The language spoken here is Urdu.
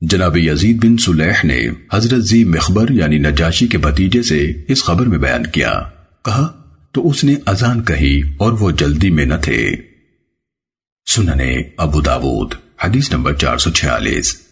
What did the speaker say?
جناب یزید بن سلیح نے حضرت زی مخبر یعنی نجاشی کے بھتیجے سے اس خبر میں بیان کیا۔ کہا، تو اس نے اذان کہی اور وہ جلدی میں نہ تھے۔ سننے ابو داود، حدیث نمبر چار سو چھیالیس۔